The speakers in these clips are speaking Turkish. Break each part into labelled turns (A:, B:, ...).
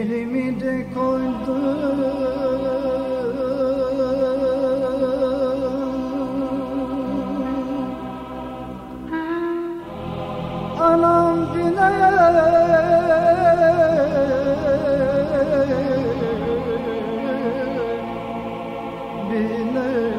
A: Elimi de koydum. Anam bile Adım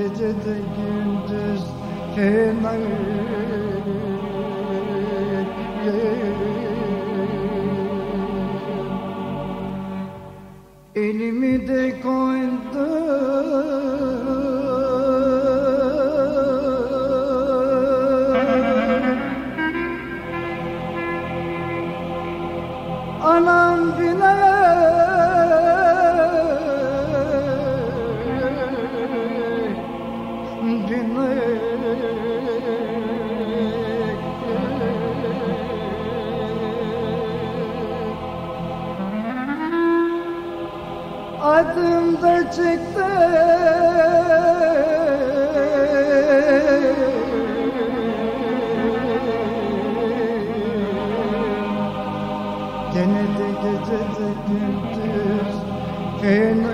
A: gece de gündüz fena Elimi de koydum Adım da çıktı Gene de gece de gündüz fena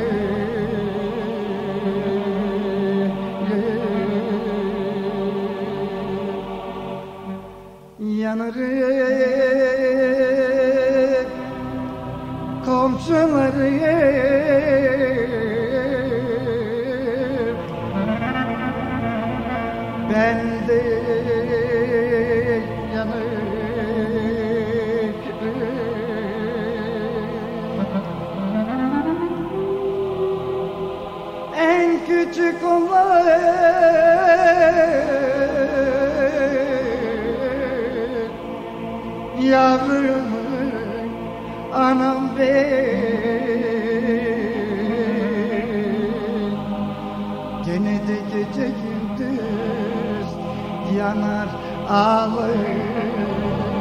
A: küçük olan Yavrumun anam ben Gene de gece gündüz yanar ağlar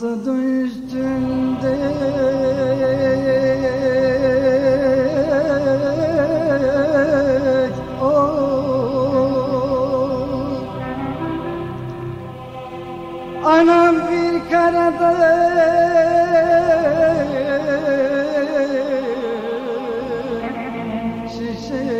A: Masada üstünde oh. Anam bir karada şişe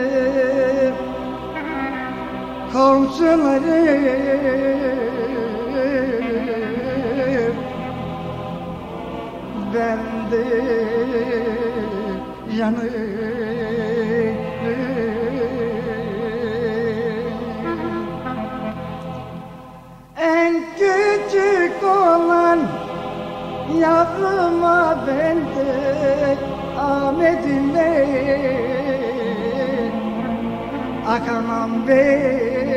A: komşularım bende yanır En küçük olan yavruma bende Ahmet'im Akamam ben